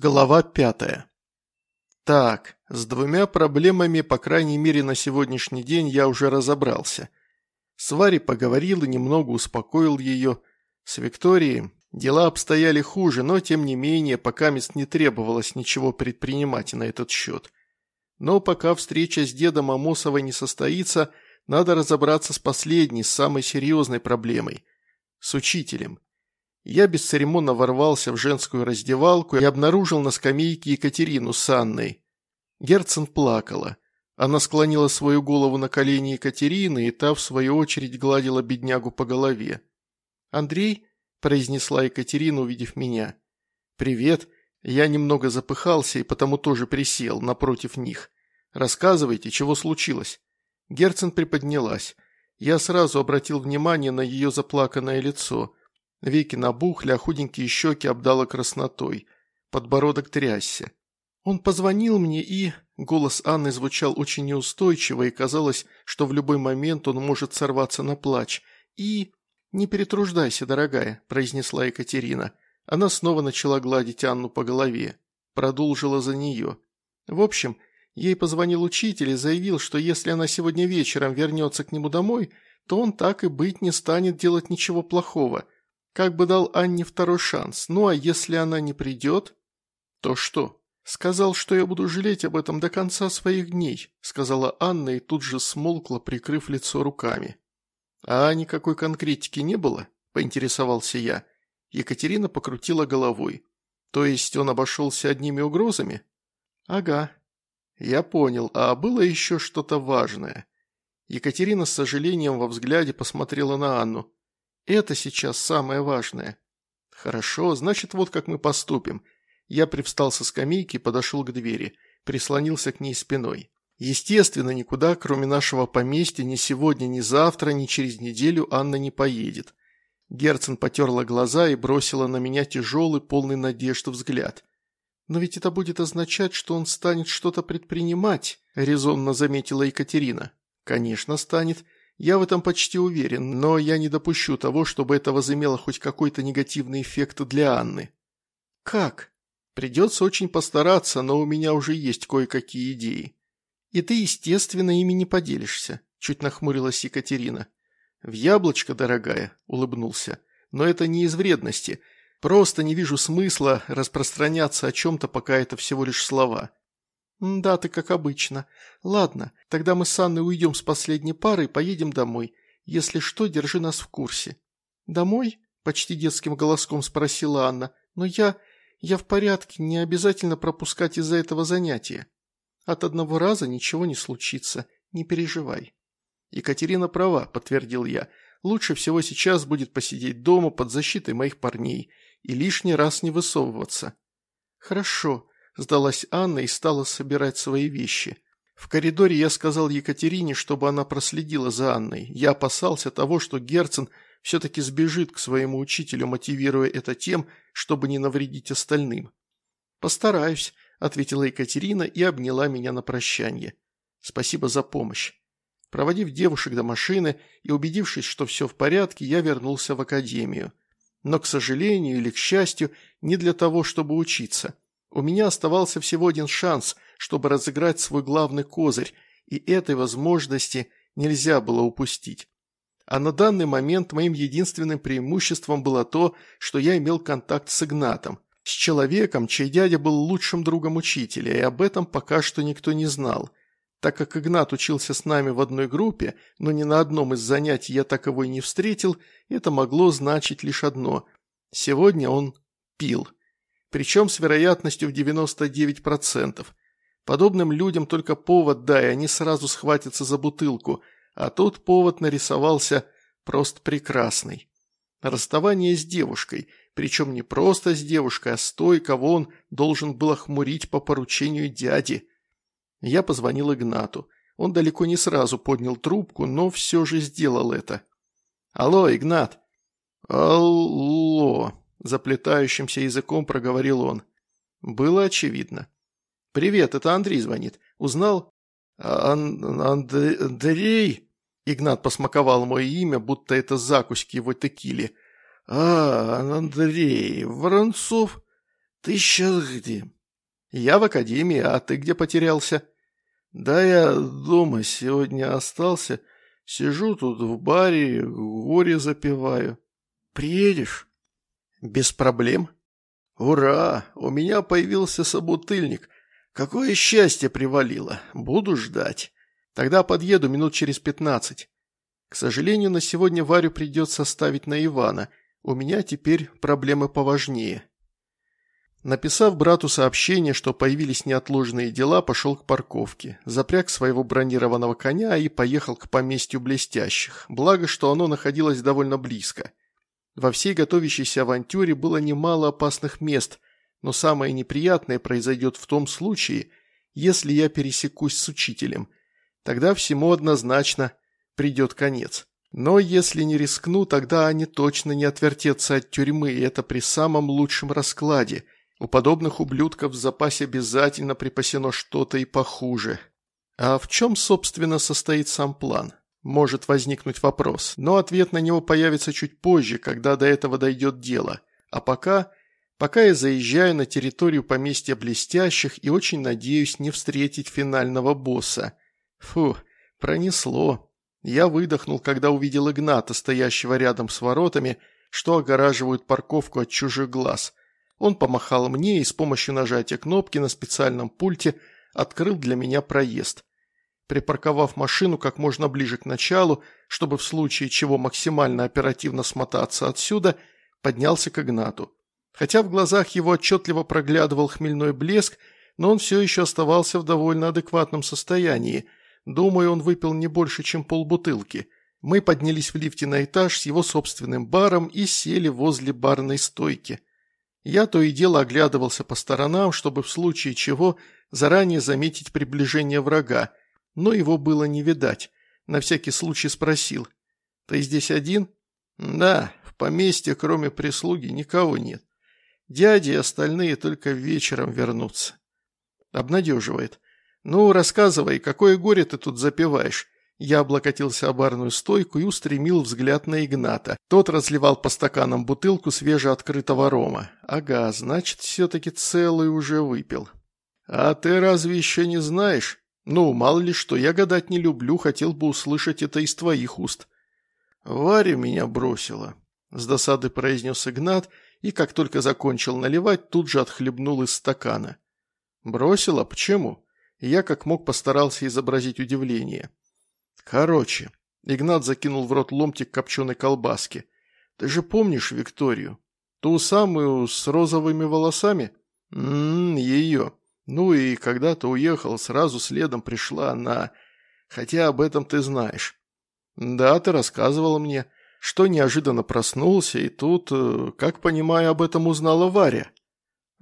Глава пятая. Так, с двумя проблемами, по крайней мере на сегодняшний день, я уже разобрался. С Варей поговорил и немного успокоил ее. С Викторией дела обстояли хуже, но тем не менее, пока мест не требовалось ничего предпринимать на этот счет. Но пока встреча с дедом Амосовой не состоится, надо разобраться с последней, самой серьезной проблемой – с учителем. Я бесцеремонно ворвался в женскую раздевалку и обнаружил на скамейке Екатерину с Анной. Герцен плакала. Она склонила свою голову на колени Екатерины, и та, в свою очередь, гладила беднягу по голове. «Андрей?» – произнесла Екатерина, увидев меня. «Привет. Я немного запыхался и потому тоже присел напротив них. Рассказывайте, чего случилось?» Герцен приподнялась. Я сразу обратил внимание на ее заплаканное лицо – Веки набухли, а худенькие щеки обдало краснотой. Подбородок трясся. Он позвонил мне и... Голос Анны звучал очень неустойчиво, и казалось, что в любой момент он может сорваться на плач. И... «Не перетруждайся, дорогая», – произнесла Екатерина. Она снова начала гладить Анну по голове. Продолжила за нее. В общем, ей позвонил учитель и заявил, что если она сегодня вечером вернется к нему домой, то он так и быть не станет делать ничего плохого – как бы дал Анне второй шанс. Ну а если она не придет, то что? Сказал, что я буду жалеть об этом до конца своих дней, сказала Анна и тут же смолкла, прикрыв лицо руками. А никакой конкретики не было? Поинтересовался я. Екатерина покрутила головой. То есть он обошелся одними угрозами? Ага. Я понял, а было еще что-то важное. Екатерина с сожалением во взгляде посмотрела на Анну. Это сейчас самое важное. Хорошо, значит, вот как мы поступим. Я привстал со скамейки подошел к двери, прислонился к ней спиной. Естественно, никуда, кроме нашего поместья, ни сегодня, ни завтра, ни через неделю Анна не поедет. Герцен потерла глаза и бросила на меня тяжелый, полный надежд взгляд. «Но ведь это будет означать, что он станет что-то предпринимать», – резонно заметила Екатерина. «Конечно, станет. Я в этом почти уверен, но я не допущу того, чтобы это возымело хоть какой-то негативный эффект для Анны. Как? Придется очень постараться, но у меня уже есть кое-какие идеи. И ты, естественно, ими не поделишься, чуть нахмурилась Екатерина. В яблочко, дорогая, улыбнулся. Но это не из вредности. Просто не вижу смысла распространяться о чем-то, пока это всего лишь слова. «Да, ты как обычно. Ладно, тогда мы с Анной уйдем с последней пары и поедем домой. Если что, держи нас в курсе». «Домой?» – почти детским голоском спросила Анна. «Но я... я в порядке, не обязательно пропускать из-за этого занятия. От одного раза ничего не случится, не переживай». «Екатерина права», – подтвердил я. «Лучше всего сейчас будет посидеть дома под защитой моих парней и лишний раз не высовываться». «Хорошо», Сдалась Анна и стала собирать свои вещи. В коридоре я сказал Екатерине, чтобы она проследила за Анной. Я опасался того, что Герцен все-таки сбежит к своему учителю, мотивируя это тем, чтобы не навредить остальным. «Постараюсь», – ответила Екатерина и обняла меня на прощание. «Спасибо за помощь». Проводив девушек до машины и убедившись, что все в порядке, я вернулся в академию. Но, к сожалению или к счастью, не для того, чтобы учиться – у меня оставался всего один шанс, чтобы разыграть свой главный козырь, и этой возможности нельзя было упустить. А на данный момент моим единственным преимуществом было то, что я имел контакт с Игнатом, с человеком, чей дядя был лучшим другом учителя, и об этом пока что никто не знал. Так как Игнат учился с нами в одной группе, но ни на одном из занятий я таковой не встретил, это могло значить лишь одно – сегодня он пил причем с вероятностью в 99%. Подобным людям только повод дай, они сразу схватятся за бутылку, а тут повод нарисовался просто прекрасный. Расставание с девушкой, причем не просто с девушкой, а с той, кого он должен был охмурить по поручению дяди. Я позвонил Игнату. Он далеко не сразу поднял трубку, но все же сделал это. «Алло, Игнат!» «Алло!» Заплетающимся языком проговорил он. Было очевидно. «Привет, это Андрей звонит. Узнал?» Ан «Андрей?» Игнат посмаковал мое имя, будто это закуски его текили. «А, Андрей, Воронцов? «Ты сейчас где?» «Я в академии, а ты где потерялся?» «Да я дома сегодня остался. Сижу тут в баре, горе запиваю. Приедешь?» «Без проблем». «Ура! У меня появился собутыльник. Какое счастье привалило. Буду ждать. Тогда подъеду минут через пятнадцать. К сожалению, на сегодня Варю придется ставить на Ивана. У меня теперь проблемы поважнее». Написав брату сообщение, что появились неотложные дела, пошел к парковке, запряг своего бронированного коня и поехал к поместью блестящих, благо, что оно находилось довольно близко. Во всей готовящейся авантюре было немало опасных мест, но самое неприятное произойдет в том случае, если я пересекусь с учителем. Тогда всему однозначно придет конец. Но если не рискну, тогда они точно не отвертятся от тюрьмы, и это при самом лучшем раскладе – у подобных ублюдков в запасе обязательно припасено что-то и похуже. А в чем, собственно, состоит сам план? Может возникнуть вопрос, но ответ на него появится чуть позже, когда до этого дойдет дело. А пока... Пока я заезжаю на территорию поместья блестящих и очень надеюсь не встретить финального босса. Фу, пронесло. Я выдохнул, когда увидел Игната, стоящего рядом с воротами, что огораживают парковку от чужих глаз. Он помахал мне и с помощью нажатия кнопки на специальном пульте открыл для меня проезд. Припарковав машину как можно ближе к началу, чтобы в случае чего максимально оперативно смотаться отсюда, поднялся к Игнату. Хотя в глазах его отчетливо проглядывал хмельной блеск, но он все еще оставался в довольно адекватном состоянии. Думаю, он выпил не больше, чем полбутылки. Мы поднялись в лифте на этаж с его собственным баром и сели возле барной стойки. Я то и дело оглядывался по сторонам, чтобы в случае чего заранее заметить приближение врага, но его было не видать. На всякий случай спросил. «Ты здесь один?» «Да, в поместье, кроме прислуги, никого нет. Дяди и остальные только вечером вернутся». Обнадеживает. «Ну, рассказывай, какое горе ты тут запиваешь? Я облокотился о барную стойку и устремил взгляд на Игната. Тот разливал по стаканам бутылку свежеоткрытого рома. Ага, значит, все-таки целый уже выпил. А ты разве еще не знаешь? Ну, мало ли что, я гадать не люблю, хотел бы услышать это из твоих уст. Варя меня бросила, с досады произнес Игнат, и как только закончил наливать, тут же отхлебнул из стакана. Бросила? Почему? Я как мог постарался изобразить удивление. Короче, Игнат закинул в рот ломтик копченой колбаски. Ты же помнишь Викторию? Ту самую с розовыми волосами? Ммм, ее. Ну и когда ты уехал, сразу следом пришла она. Хотя об этом ты знаешь. Да, ты рассказывала мне, что неожиданно проснулся, и тут, э, как понимаю, об этом узнала Варя.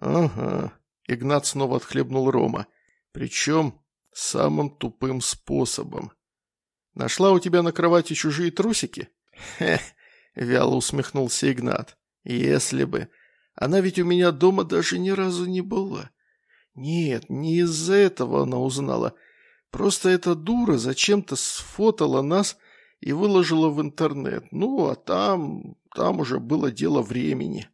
Ага. Игнат снова отхлебнул Рома. Причем самым тупым способом. Нашла у тебя на кровати чужие трусики?» «Хе!» – вяло усмехнулся Игнат. «Если бы. Она ведь у меня дома даже ни разу не была. Нет, не из-за этого она узнала. Просто эта дура зачем-то сфотала нас и выложила в интернет. Ну, а там... там уже было дело времени».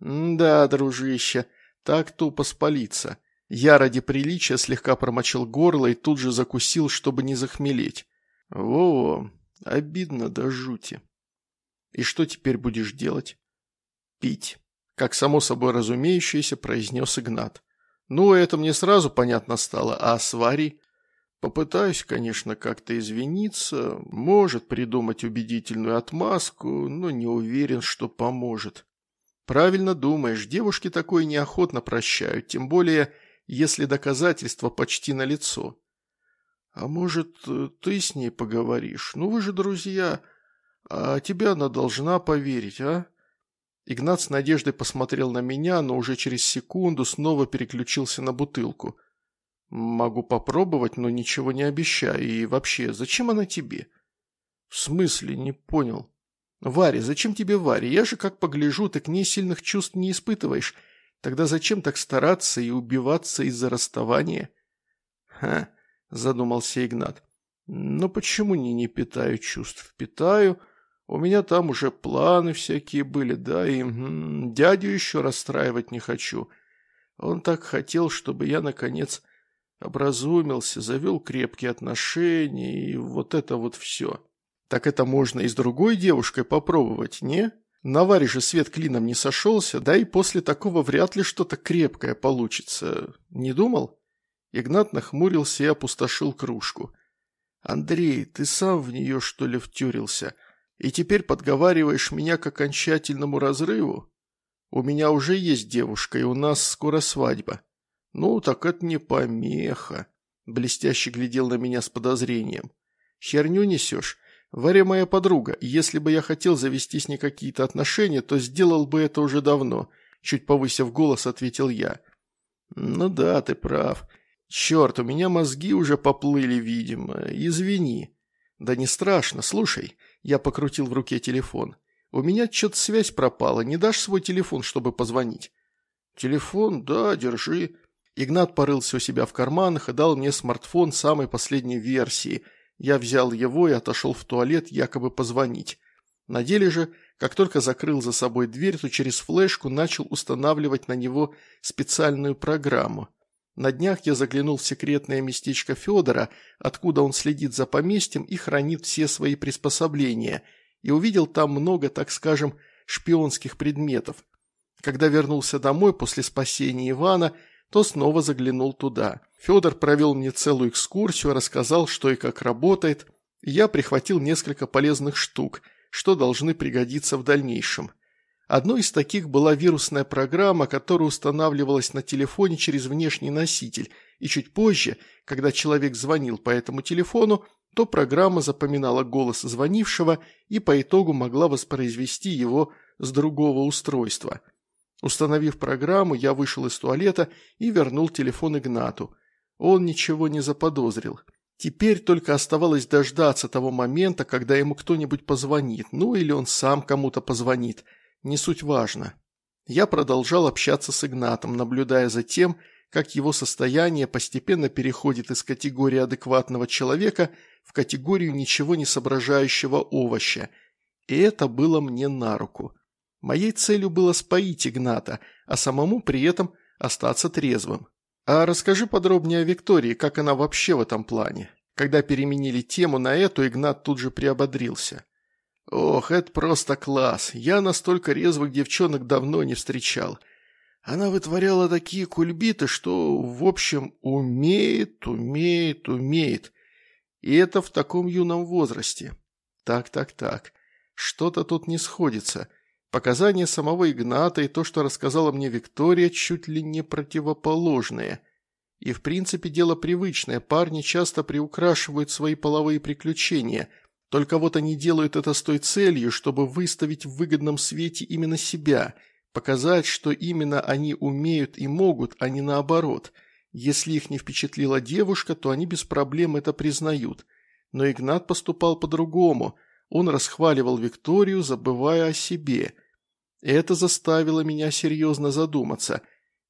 «Да, дружище, так тупо спалиться». Я ради приличия слегка промочил горло и тут же закусил, чтобы не захмелеть. Во-во, обидно до жути. И что теперь будешь делать? Пить. Как само собой разумеющееся, произнес Игнат. Ну, это мне сразу понятно стало, а с Варей? Попытаюсь, конечно, как-то извиниться, может придумать убедительную отмазку, но не уверен, что поможет. Правильно думаешь, девушки такое неохотно прощают, тем более, если доказательства почти налицо. «А может, ты с ней поговоришь? Ну вы же друзья, а тебе она должна поверить, а?» Игнат с надеждой посмотрел на меня, но уже через секунду снова переключился на бутылку. «Могу попробовать, но ничего не обещаю. И вообще, зачем она тебе?» «В смысле? Не понял». «Варя, зачем тебе Варя? Я же, как погляжу, ты к ней сильных чувств не испытываешь. Тогда зачем так стараться и убиваться из-за расставания?» «Ха, задумался Игнат. «Но почему не, не питаю чувств? Питаю. У меня там уже планы всякие были, да, и м -м, дядю еще расстраивать не хочу. Он так хотел, чтобы я, наконец, образумился, завел крепкие отношения и вот это вот все. Так это можно и с другой девушкой попробовать, не? На Варе же свет клином не сошелся, да и после такого вряд ли что-то крепкое получится. Не думал? Игнат нахмурился и опустошил кружку. «Андрей, ты сам в нее, что ли, втюрился? И теперь подговариваешь меня к окончательному разрыву? У меня уже есть девушка, и у нас скоро свадьба». «Ну, так это не помеха», – блестяще глядел на меня с подозрением. «Херню несешь? Варя моя подруга, если бы я хотел завести с ней какие-то отношения, то сделал бы это уже давно», – чуть повысив голос, ответил я. «Ну да, ты прав. Черт, у меня мозги уже поплыли, видимо. Извини». «Да не страшно, слушай». Я покрутил в руке телефон. «У меня что-то связь пропала. Не дашь свой телефон, чтобы позвонить?» «Телефон? Да, держи». Игнат порылся у себя в карманах и дал мне смартфон самой последней версии – я взял его и отошел в туалет якобы позвонить. На деле же, как только закрыл за собой дверь, то через флешку начал устанавливать на него специальную программу. На днях я заглянул в секретное местечко Федора, откуда он следит за поместьем и хранит все свои приспособления, и увидел там много, так скажем, шпионских предметов. Когда вернулся домой после спасения Ивана – то снова заглянул туда. Федор провел мне целую экскурсию, рассказал, что и как работает, и я прихватил несколько полезных штук, что должны пригодиться в дальнейшем. Одной из таких была вирусная программа, которая устанавливалась на телефоне через внешний носитель, и чуть позже, когда человек звонил по этому телефону, то программа запоминала голос звонившего и по итогу могла воспроизвести его с другого устройства – Установив программу, я вышел из туалета и вернул телефон Игнату. Он ничего не заподозрил. Теперь только оставалось дождаться того момента, когда ему кто-нибудь позвонит, ну или он сам кому-то позвонит. Не суть важно. Я продолжал общаться с Игнатом, наблюдая за тем, как его состояние постепенно переходит из категории адекватного человека в категорию ничего не соображающего овоща. И это было мне на руку. Моей целью было споить Игната, а самому при этом остаться трезвым. А расскажи подробнее о Виктории, как она вообще в этом плане. Когда переменили тему на эту, Игнат тут же приободрился. «Ох, это просто класс. Я настолько резвых девчонок давно не встречал. Она вытворяла такие кульбиты, что, в общем, умеет, умеет, умеет. И это в таком юном возрасте. Так, так, так. Что-то тут не сходится». Показания самого Игната и то, что рассказала мне Виктория, чуть ли не противоположные. И в принципе дело привычное, парни часто приукрашивают свои половые приключения, только вот они делают это с той целью, чтобы выставить в выгодном свете именно себя, показать, что именно они умеют и могут, а не наоборот. Если их не впечатлила девушка, то они без проблем это признают. Но Игнат поступал по-другому – он расхваливал Викторию, забывая о себе. Это заставило меня серьезно задуматься.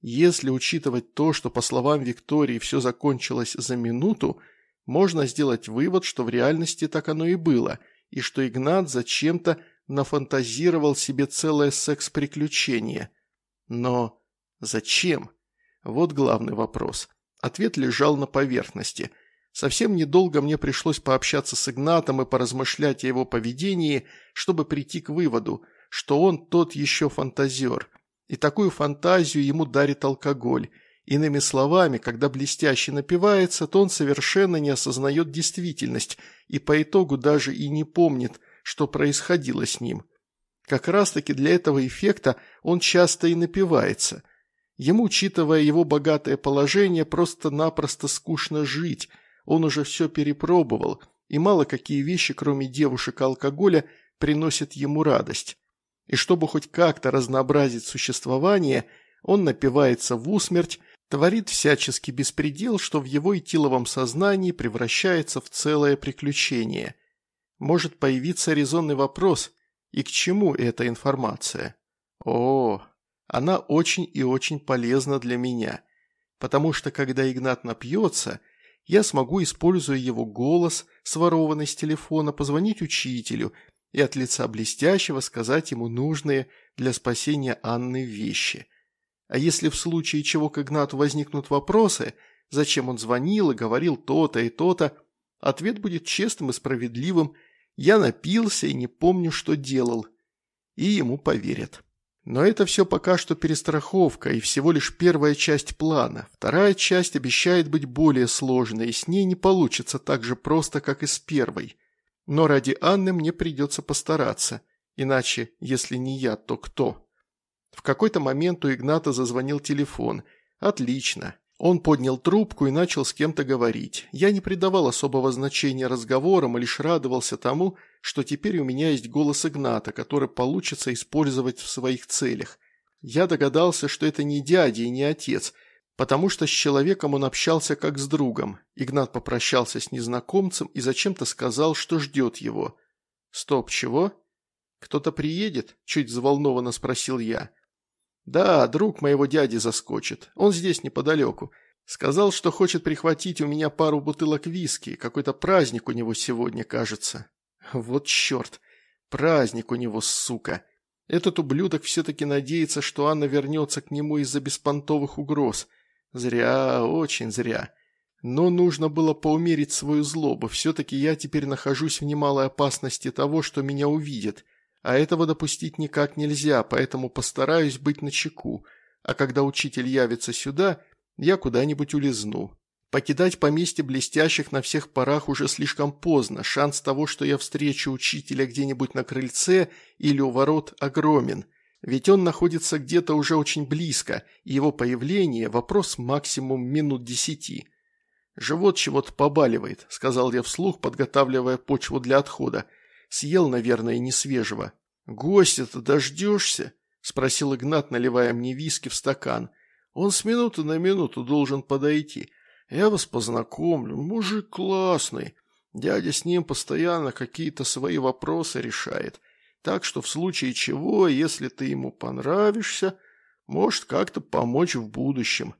Если учитывать то, что, по словам Виктории, все закончилось за минуту, можно сделать вывод, что в реальности так оно и было, и что Игнат зачем-то нафантазировал себе целое секс-приключение. Но зачем? Вот главный вопрос. Ответ лежал на поверхности. Совсем недолго мне пришлось пообщаться с Игнатом и поразмышлять о его поведении, чтобы прийти к выводу – что он тот еще фантазер. И такую фантазию ему дарит алкоголь. Иными словами, когда блестяще напивается, то он совершенно не осознает действительность и по итогу даже и не помнит, что происходило с ним. Как раз-таки для этого эффекта он часто и напивается. Ему, учитывая его богатое положение, просто-напросто скучно жить. Он уже все перепробовал, и мало какие вещи, кроме девушек и алкоголя, приносят ему радость и чтобы хоть как-то разнообразить существование, он напивается в усмерть, творит всяческий беспредел, что в его этиловом сознании превращается в целое приключение. Может появиться резонный вопрос, и к чему эта информация? О, она очень и очень полезна для меня, потому что когда Игнат напьется, я смогу, используя его голос, сворованный с телефона, позвонить учителю – и от лица блестящего сказать ему нужные для спасения Анны вещи. А если в случае чего к Игнату возникнут вопросы, зачем он звонил и говорил то-то и то-то, ответ будет честным и справедливым «я напился и не помню, что делал», и ему поверят. Но это все пока что перестраховка и всего лишь первая часть плана. Вторая часть обещает быть более сложной, и с ней не получится так же просто, как и с первой. Но ради Анны мне придется постараться. Иначе, если не я, то кто? В какой-то момент у Игната зазвонил телефон. Отлично. Он поднял трубку и начал с кем-то говорить. Я не придавал особого значения разговорам, а лишь радовался тому, что теперь у меня есть голос Игната, который получится использовать в своих целях. Я догадался, что это не дядя и не отец, потому что с человеком он общался как с другом. Игнат попрощался с незнакомцем и зачем-то сказал, что ждет его. «Стоп, чего?» «Кто-то приедет?» – чуть взволнованно спросил я. «Да, друг моего дяди заскочит. Он здесь неподалеку. Сказал, что хочет прихватить у меня пару бутылок виски. Какой-то праздник у него сегодня, кажется. Вот черт. Праздник у него, сука. Этот ублюдок все-таки надеется, что Анна вернется к нему из-за беспонтовых угроз. Зря, очень зря. Но нужно было поумерить свою злобу. Все-таки я теперь нахожусь в немалой опасности того, что меня увидят. А этого допустить никак нельзя, поэтому постараюсь быть начеку. А когда учитель явится сюда, я куда-нибудь улизну. Покидать поместье блестящих на всех парах уже слишком поздно. Шанс того, что я встречу учителя где-нибудь на крыльце или у ворот, огромен. Ведь он находится где-то уже очень близко, и его появление – вопрос максимум минут десяти. «Живот чего-то побаливает», – сказал я вслух, подготавливая почву для отхода. Съел, наверное, несвежего. «Гостя-то дождешься?» – спросил Игнат, наливая мне виски в стакан. «Он с минуты на минуту должен подойти. Я вас познакомлю. Мужик классный. Дядя с ним постоянно какие-то свои вопросы решает. Так что в случае чего, если ты ему понравишься, может как-то помочь в будущем».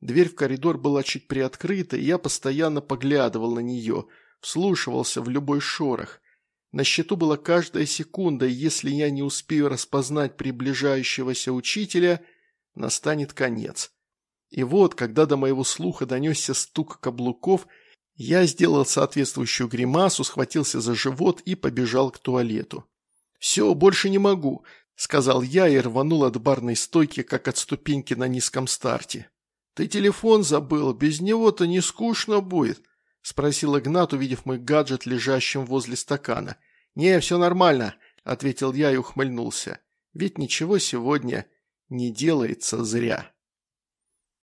Дверь в коридор была чуть приоткрыта, и я постоянно поглядывал на нее, вслушивался в любой шорох. На счету была каждая секунда, и если я не успею распознать приближающегося учителя, настанет конец. И вот, когда до моего слуха донесся стук каблуков, я сделал соответствующую гримасу, схватился за живот и побежал к туалету. «Все, больше не могу», – сказал я и рванул от барной стойки, как от ступеньки на низком старте. «Ты телефон забыл, без него-то не скучно будет», – спросил Игнат, увидев мой гаджет, лежащим возле стакана. «Не, все нормально», – ответил я и ухмыльнулся. «Ведь ничего сегодня не делается зря».